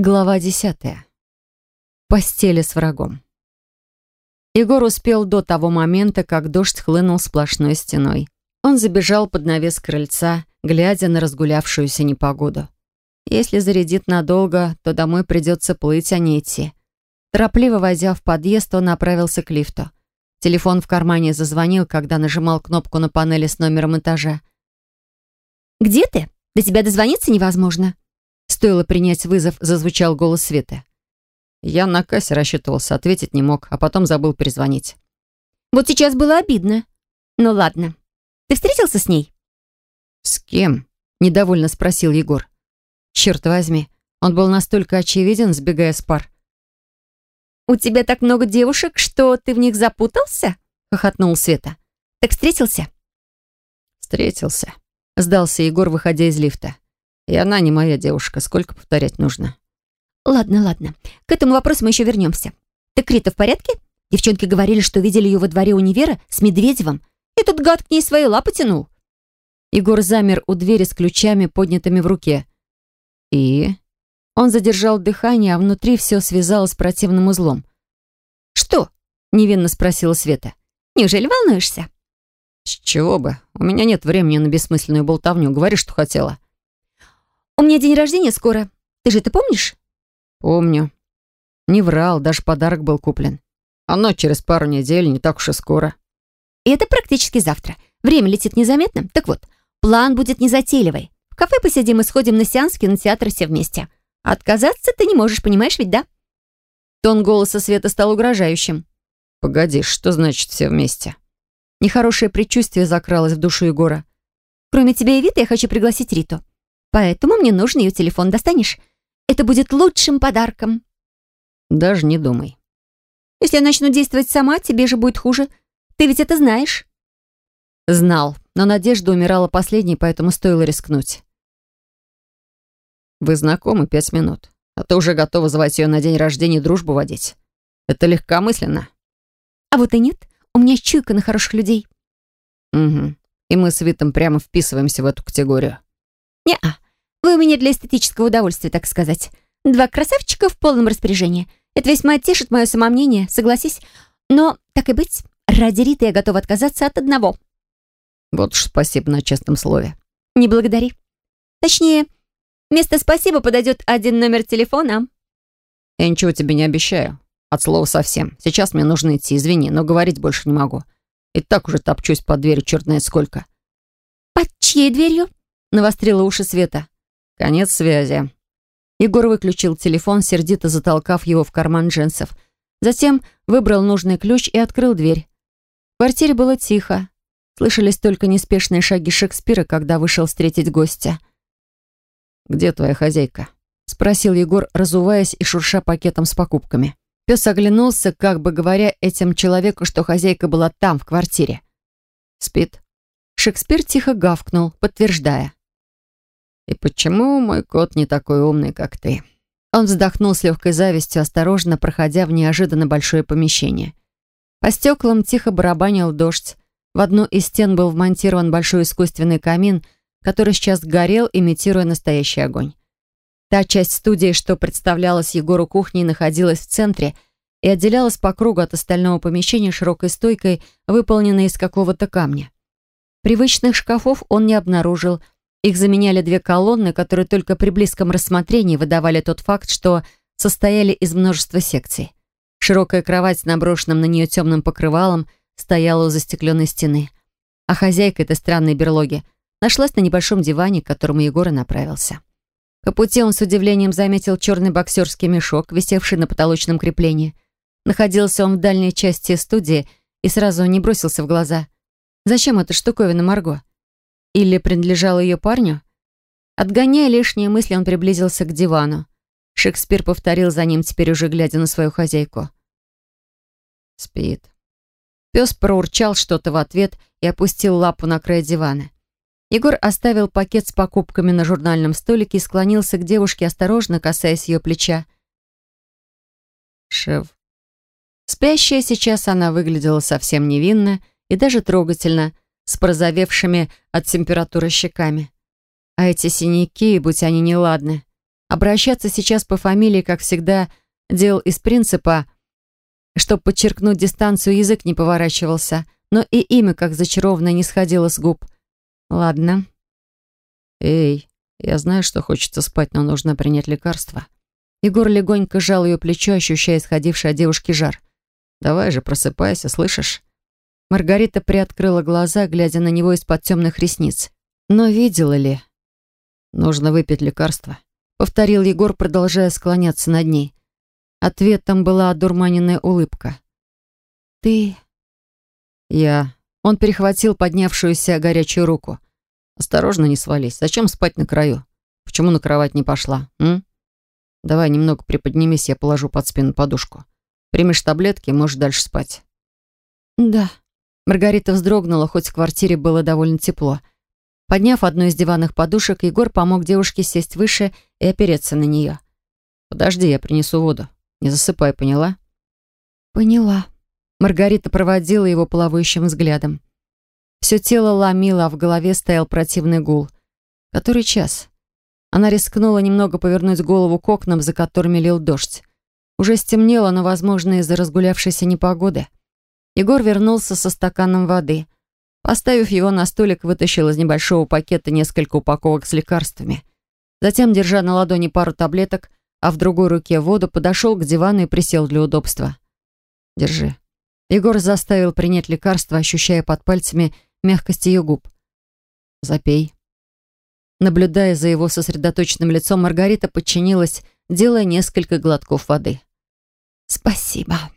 Глава десятая. Постели с врагом. Егор успел до того момента, как дождь хлынул сплошной стеной. Он забежал под навес крыльца, глядя на разгулявшуюся непогоду. Если зарядит надолго, то домой придется плыть, а не идти. Торопливо войдя в подъезд, он направился к лифту. Телефон в кармане зазвонил, когда нажимал кнопку на панели с номером этажа. «Где ты? До тебя дозвониться невозможно», Стоило принять вызов, зазвучал голос Светы. Я на кассе рассчитывался, ответить не мог, а потом забыл перезвонить. «Вот сейчас было обидно. Ну ладно. Ты встретился с ней?» «С кем?» — недовольно спросил Егор. «Черт возьми, он был настолько очевиден, сбегая с пар». «У тебя так много девушек, что ты в них запутался?» — хохотнул Света. «Так встретился?» «Встретился», — сдался Егор, выходя из лифта. И она не моя девушка. Сколько повторять нужно? Ладно, ладно. К этому вопросу мы еще вернемся. Так Рита в порядке? Девчонки говорили, что видели ее во дворе универа с Медведевым. И тут гад к ней свои лапы тянул. Егор замер у двери с ключами, поднятыми в руке. И... Он задержал дыхание, а внутри все связалось противным узлом. «Что?» — невинно спросила Света. «Неужели волнуешься?» «С чего бы? У меня нет времени на бессмысленную болтовню. Говори, что хотела». «У меня день рождения скоро. Ты же это помнишь?» «Помню. Не врал, даже подарок был куплен. Оно через пару недель, не так уж и скоро». И это практически завтра. Время летит незаметно. Так вот, план будет незатейливый. В кафе посидим и сходим на сеанс в кинотеатр все вместе. Отказаться ты не можешь, понимаешь ведь, да? Тон голоса Света стал угрожающим. «Погоди, что значит все вместе?» Нехорошее предчувствие закралось в душу Егора. «Кроме тебя и Виты я хочу пригласить Риту. Поэтому мне нужен ее телефон. Достанешь? Это будет лучшим подарком. Даже не думай. Если я начну действовать сама, тебе же будет хуже. Ты ведь это знаешь. Знал, но надежда умирала последней, поэтому стоило рискнуть. Вы знакомы пять минут, а ты уже готова звать ее на день рождения дружбу водить. Это легкомысленно. А вот и нет. У меня чуйка на хороших людей. Угу. И мы с Витом прямо вписываемся в эту категорию. «Не-а. Вы у меня для эстетического удовольствия, так сказать. Два красавчика в полном распоряжении. Это весьма тешит мое самомнение, согласись. Но, так и быть, ради Риты я готова отказаться от одного». «Вот уж спасибо на честном слове». «Не благодари. Точнее, вместо «спасибо» подойдет один номер телефона». «Я ничего тебе не обещаю. От слова совсем. Сейчас мне нужно идти, извини, но говорить больше не могу. И так уже топчусь под дверью черт знает сколько». «Под чьей дверью?» Навострила уши Света. Конец связи. Егор выключил телефон, сердито затолкав его в карман джинсов. Затем выбрал нужный ключ и открыл дверь. В квартире было тихо. Слышались только неспешные шаги Шекспира, когда вышел встретить гостя. «Где твоя хозяйка?» — спросил Егор, разуваясь и шурша пакетом с покупками. Пес оглянулся, как бы говоря этим человеку, что хозяйка была там, в квартире. «Спит?» Шекспир тихо гавкнул, подтверждая. «И почему мой кот не такой умный, как ты?» Он вздохнул с легкой завистью, осторожно проходя в неожиданно большое помещение. По стеклам тихо барабанил дождь. В одну из стен был вмонтирован большой искусственный камин, который сейчас горел, имитируя настоящий огонь. Та часть студии, что представлялась Егору кухней, находилась в центре и отделялась по кругу от остального помещения широкой стойкой, выполненной из какого-то камня. Привычных шкафов он не обнаружил, их заменяли две колонны, которые только при близком рассмотрении выдавали тот факт, что состояли из множества секций. Широкая кровать с наброшенным на нее темным покрывалом стояла у застекленной стены. А хозяйка этой странной берлоги нашлась на небольшом диване, к которому Егор и направился. По пути он с удивлением заметил черный боксерский мешок, висевший на потолочном креплении. Находился он в дальней части студии и сразу не бросился в глаза. Зачем эта штуковина Марго? Или принадлежала ее парню? Отгоняя лишние мысли, он приблизился к дивану. Шекспир повторил за ним, теперь уже глядя на свою хозяйку. Спит. Пес проурчал что-то в ответ и опустил лапу на край дивана. Егор оставил пакет с покупками на журнальном столике и склонился к девушке, осторожно касаясь ее плеча. Шев. Спящая сейчас она выглядела совсем невинно и даже трогательно, с прозовевшими от температуры щеками. А эти синяки, будь они неладны, Обращаться сейчас по фамилии, как всегда, делал из принципа, чтобы подчеркнуть дистанцию, язык не поворачивался, но и имя, как зачарованное, не сходило с губ. Ладно. Эй, я знаю, что хочется спать, но нужно принять лекарство. Егор легонько сжал ее плечо, ощущая исходивший от девушки жар. «Давай же, просыпайся, слышишь?» Маргарита приоткрыла глаза, глядя на него из-под темных ресниц. Но видела ли? «Нужно выпить лекарство», — повторил Егор, продолжая склоняться над ней. Ответом была одурманенная улыбка. «Ты...» «Я...» Он перехватил поднявшуюся горячую руку. «Осторожно, не свались. Зачем спать на краю? Почему на кровать не пошла, м? Давай немного приподнимись, я положу под спину подушку. Примешь таблетки, можешь дальше спать». «Да». Маргарита вздрогнула, хоть в квартире было довольно тепло. Подняв одну из диванных подушек, Егор помог девушке сесть выше и опереться на нее. «Подожди, я принесу воду. Не засыпай, поняла?» «Поняла». Маргарита проводила его плавающим взглядом. Все тело ломило, а в голове стоял противный гул. Который час? Она рискнула немного повернуть голову к окнам, за которыми лил дождь. Уже стемнело, но, возможно, из-за разгулявшейся непогоды. Егор вернулся со стаканом воды. Поставив его на столик, вытащил из небольшого пакета несколько упаковок с лекарствами. Затем, держа на ладони пару таблеток, а в другой руке воду, подошел к дивану и присел для удобства. «Держи». Егор заставил принять лекарство, ощущая под пальцами мягкость ее губ. «Запей». Наблюдая за его сосредоточенным лицом, Маргарита подчинилась, делая несколько глотков воды. «Спасибо».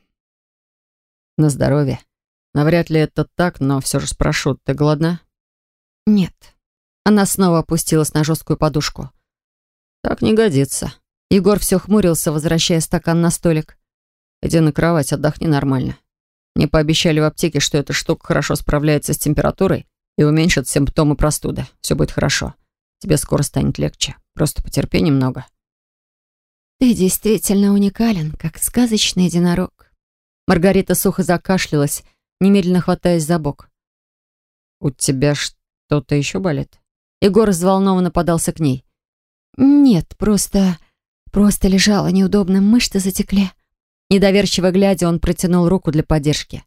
«На здоровье. Навряд ли это так, но все же спрошу, ты голодна?» «Нет». Она снова опустилась на жесткую подушку. «Так не годится». Егор все хмурился, возвращая стакан на столик. «Иди на кровать, отдохни нормально. Мне пообещали в аптеке, что эта штука хорошо справляется с температурой и уменьшит симптомы простуды. Все будет хорошо. Тебе скоро станет легче. Просто потерпи немного». «Ты действительно уникален, как сказочный единорог». Маргарита сухо закашлялась, немедленно хватаясь за бок. «У тебя что-то еще болит?» Егор взволнованно подался к ней. «Нет, просто... просто лежала неудобно, мышцы затекли». Недоверчиво глядя, он протянул руку для поддержки.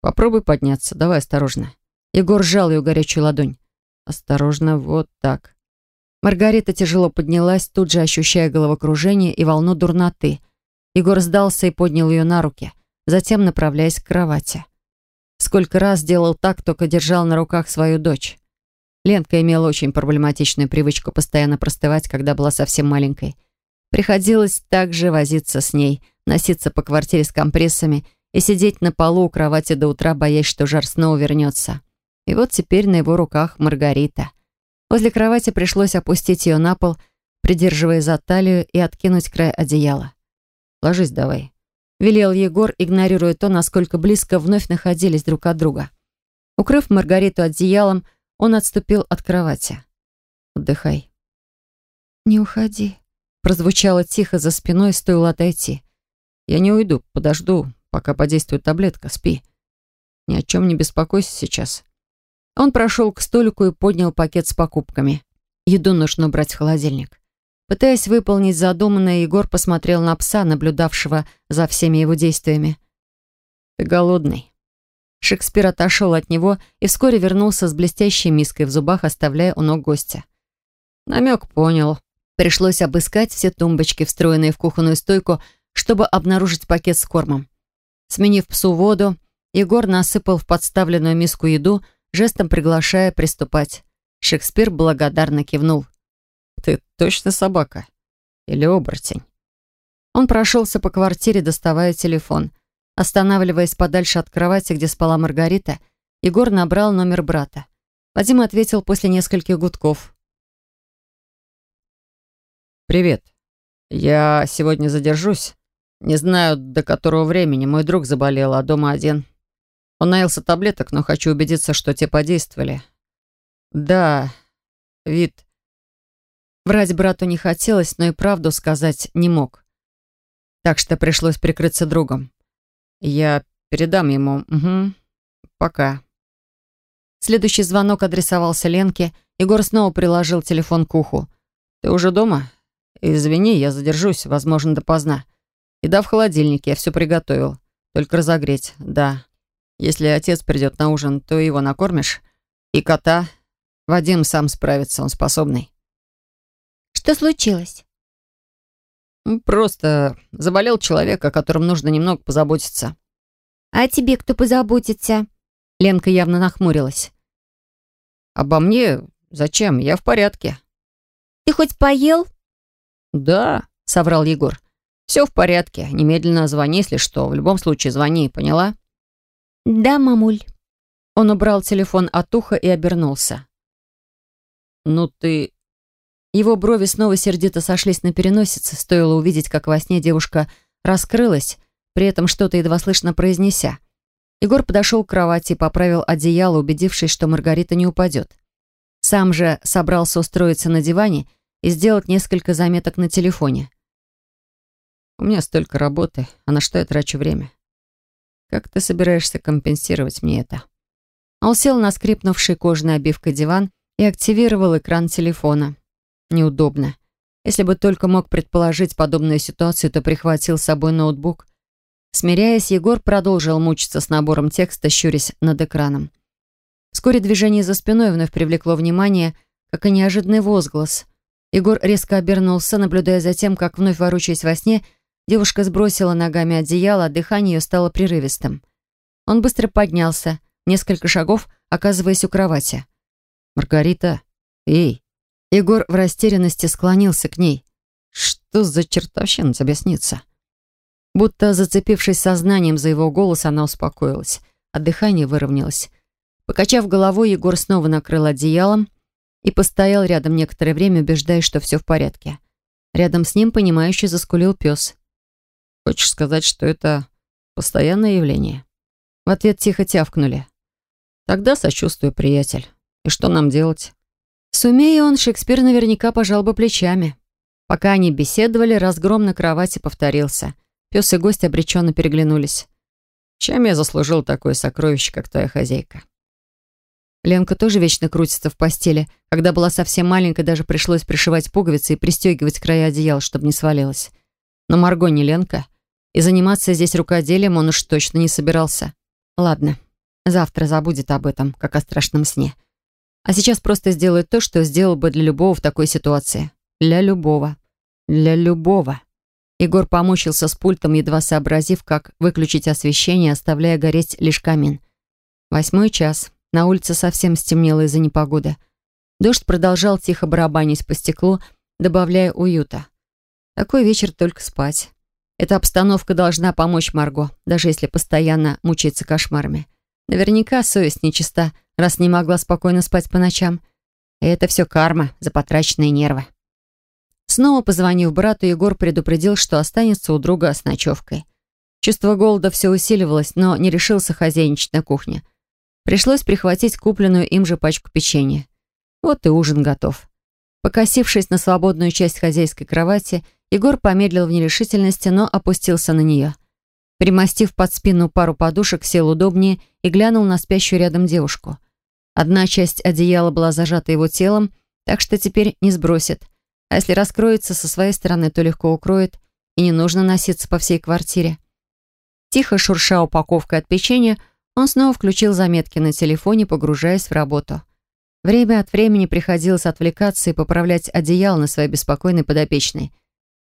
«Попробуй подняться, давай осторожно». Егор сжал ее горячую ладонь. «Осторожно, вот так». Маргарита тяжело поднялась, тут же ощущая головокружение и волну дурноты. Егор сдался и поднял ее на руки, затем направляясь к кровати. Сколько раз делал так, только держал на руках свою дочь. Ленка имела очень проблематичную привычку постоянно простывать, когда была совсем маленькой. Приходилось также возиться с ней – носиться по квартире с компрессами и сидеть на полу у кровати до утра, боясь, что жар снова вернется. И вот теперь на его руках Маргарита. Возле кровати пришлось опустить ее на пол, придерживая за талию и откинуть край одеяла. «Ложись давай», — велел Егор, игнорируя то, насколько близко вновь находились друг от друга. Укрыв Маргариту одеялом, он отступил от кровати. «Отдыхай». «Не уходи», — прозвучало тихо за спиной, стоило отойти. Я не уйду, подожду, пока подействует таблетка. Спи. Ни о чем не беспокойся сейчас. Он прошел к столику и поднял пакет с покупками. Еду нужно брать в холодильник. Пытаясь выполнить задуманное, Егор посмотрел на пса, наблюдавшего за всеми его действиями. «Ты голодный». Шекспир отошел от него и вскоре вернулся с блестящей миской в зубах, оставляя у ног гостя. Намек понял. Пришлось обыскать все тумбочки, встроенные в кухонную стойку, чтобы обнаружить пакет с кормом. Сменив псу воду, Егор насыпал в подставленную миску еду, жестом приглашая приступать. Шекспир благодарно кивнул. «Ты точно собака? Или оборотень?» Он прошелся по квартире, доставая телефон. Останавливаясь подальше от кровати, где спала Маргарита, Егор набрал номер брата. Вадим ответил после нескольких гудков. «Привет. Я сегодня задержусь. Не знаю, до которого времени. Мой друг заболел, а дома один. Он наелся таблеток, но хочу убедиться, что те подействовали. Да, вид... Врать брату не хотелось, но и правду сказать не мог. Так что пришлось прикрыться другом. Я передам ему. Угу. Пока. Следующий звонок адресовался Ленке. Егор снова приложил телефон к уху. «Ты уже дома? «Извини, я задержусь, возможно, допоздна. Еда в холодильнике, я все приготовил. Только разогреть, да. Если отец придет на ужин, то его накормишь. И кота. Вадим сам справится, он способный». «Что случилось?» «Просто заболел человек, о котором нужно немного позаботиться». «А тебе кто позаботится?» Ленка явно нахмурилась. «Обо мне? Зачем? Я в порядке». «Ты хоть поел?» «Да», — соврал Егор. «Все в порядке. Немедленно звони, если что. В любом случае звони, поняла?» «Да, мамуль». Он убрал телефон от уха и обернулся. «Ну ты...» Его брови снова сердито сошлись на переносице. Стоило увидеть, как во сне девушка раскрылась, при этом что-то едва слышно произнеся. Егор подошел к кровати и поправил одеяло, убедившись, что Маргарита не упадет. Сам же собрался устроиться на диване и сделать несколько заметок на телефоне. «У меня столько работы, а на что я трачу время? Как ты собираешься компенсировать мне это?» Он сел на скрипнувший кожаной обивкой диван и активировал экран телефона. Неудобно. Если бы только мог предположить подобную ситуацию, то прихватил с собой ноутбук. Смиряясь, Егор продолжил мучиться с набором текста, щурясь над экраном. Вскоре движение за спиной вновь привлекло внимание, как и неожиданный возглас. Егор резко обернулся, наблюдая за тем, как, вновь ворочаясь во сне, девушка сбросила ногами одеяло, а дыхание ее стало прерывистым. Он быстро поднялся, несколько шагов, оказываясь у кровати. «Маргарита, эй!» Егор в растерянности склонился к ней. «Что за чертовщина тебе снится?» Будто зацепившись сознанием за его голос, она успокоилась, а дыхание выровнялось. Покачав головой, Егор снова накрыл одеялом и постоял рядом некоторое время, убеждаясь, что все в порядке. Рядом с ним, понимающе заскулил пес. «Хочешь сказать, что это постоянное явление?» В ответ тихо тявкнули. «Тогда сочувствую, приятель. И что нам делать?» Сумея он, Шекспир наверняка пожал бы плечами. Пока они беседовали, разгром на кровати повторился — Пес и гость обреченно переглянулись. «Чем я заслужил такое сокровище, как твоя хозяйка?» Ленка тоже вечно крутится в постели. Когда была совсем маленькой, даже пришлось пришивать пуговицы и пристегивать края одеяла, чтобы не свалилось. Но Марго не Ленка. И заниматься здесь рукоделием он уж точно не собирался. Ладно, завтра забудет об этом, как о страшном сне. А сейчас просто сделает то, что сделал бы для любого в такой ситуации. Для любого. Для любого. Егор помучился с пультом, едва сообразив, как выключить освещение, оставляя гореть лишь камин. Восьмой час. На улице совсем стемнело из-за непогоды. Дождь продолжал тихо барабанить по стеклу, добавляя уюта. Такой вечер только спать. Эта обстановка должна помочь Марго, даже если постоянно мучается кошмарами. Наверняка совесть нечиста, раз не могла спокойно спать по ночам. И это все карма за потраченные нервы. Снова позвонив брату, Егор предупредил, что останется у друга с ночевкой. Чувство голода все усиливалось, но не решился хозяйничать на кухне. Пришлось прихватить купленную им же пачку печенья. Вот и ужин готов. Покосившись на свободную часть хозяйской кровати, Егор помедлил в нерешительности, но опустился на нее. Примостив под спину пару подушек, сел удобнее и глянул на спящую рядом девушку. Одна часть одеяла была зажата его телом, так что теперь не сбросит — а если раскроется со своей стороны, то легко укроет, и не нужно носиться по всей квартире. Тихо шурша упаковкой от печенья, он снова включил заметки на телефоне, погружаясь в работу. Время от времени приходилось отвлекаться и поправлять одеяло на своей беспокойной подопечной.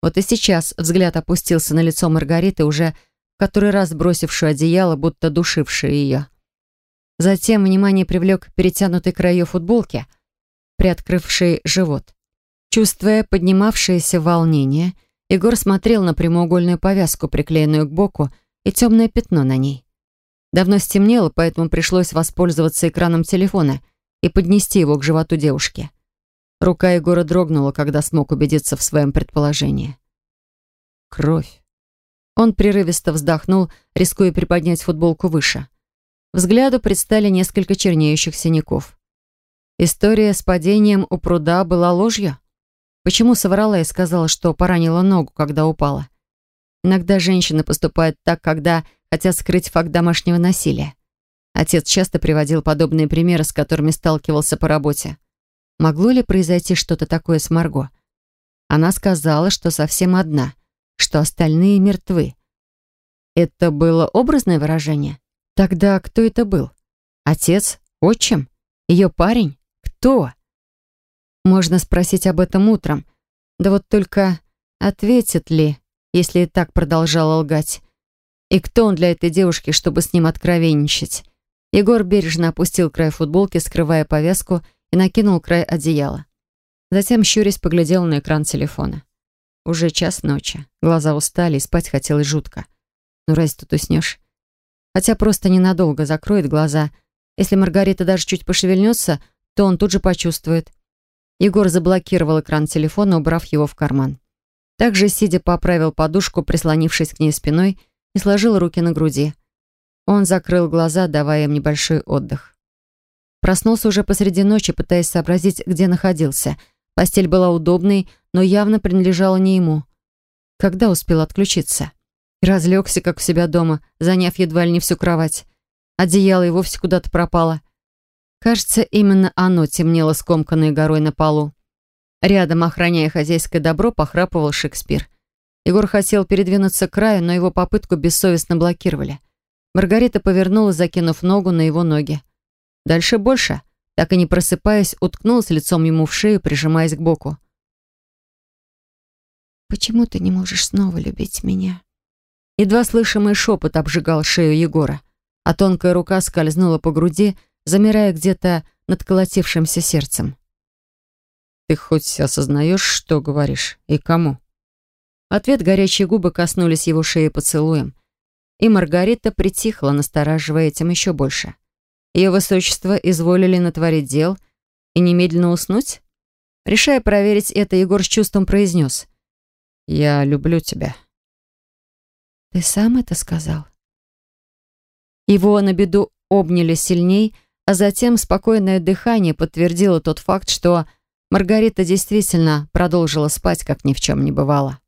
Вот и сейчас взгляд опустился на лицо Маргариты, уже в который раз бросившую одеяло, будто душившее ее. Затем внимание привлек перетянутый край ее футболки, приоткрывший живот. Чувствуя поднимавшееся волнение, Егор смотрел на прямоугольную повязку, приклеенную к боку, и темное пятно на ней. Давно стемнело, поэтому пришлось воспользоваться экраном телефона и поднести его к животу девушки. Рука Егора дрогнула, когда смог убедиться в своем предположении. Кровь. Он прерывисто вздохнул, рискуя приподнять футболку выше. Взгляду предстали несколько чернеющих синяков. История с падением у пруда была ложью? Почему соврала и сказала, что поранила ногу, когда упала? Иногда женщины поступают так, когда хотят скрыть факт домашнего насилия. Отец часто приводил подобные примеры, с которыми сталкивался по работе. Могло ли произойти что-то такое с Марго? Она сказала, что совсем одна, что остальные мертвы. Это было образное выражение? Тогда кто это был? Отец? Отчим? Ее парень? Кто? Можно спросить об этом утром. Да вот только ответит ли, если и так продолжала лгать? И кто он для этой девушки, чтобы с ним откровенничать? Егор бережно опустил край футболки, скрывая повязку, и накинул край одеяла. Затем, щурясь, поглядел на экран телефона. Уже час ночи. Глаза устали, и спать хотелось жутко. Ну, разве тут уснешь? Хотя просто ненадолго закроет глаза. Если Маргарита даже чуть пошевельнется, то он тут же почувствует. Егор заблокировал экран телефона, убрав его в карман. Также, сидя, поправил подушку, прислонившись к ней спиной, и сложил руки на груди. Он закрыл глаза, давая им небольшой отдых. Проснулся уже посреди ночи, пытаясь сообразить, где находился. Постель была удобной, но явно принадлежала не ему. Когда успел отключиться? И разлегся, как у себя дома, заняв едва ли не всю кровать. Одеяло и вовсе куда-то пропало. Кажется, именно оно темнело скомканной горой на полу. Рядом, охраняя хозяйское добро, похрапывал Шекспир. Егор хотел передвинуться к краю, но его попытку бессовестно блокировали. Маргарита повернулась, закинув ногу на его ноги. Дальше больше. Так и не просыпаясь, уткнулась лицом ему в шею, прижимаясь к боку. «Почему ты не можешь снова любить меня?» Едва слышимый шепот обжигал шею Егора, а тонкая рука скользнула по груди, замирая где-то над колотившимся сердцем. «Ты хоть осознаешь, что говоришь? И кому?» Ответ горячие губы коснулись его шеи поцелуем, и Маргарита притихла, настораживая этим еще больше. Ее высочество изволили натворить дел и немедленно уснуть? Решая проверить это, Егор с чувством произнес. «Я люблю тебя». «Ты сам это сказал?» Его на беду обняли сильней, а затем спокойное дыхание подтвердило тот факт, что Маргарита действительно продолжила спать, как ни в чем не бывало.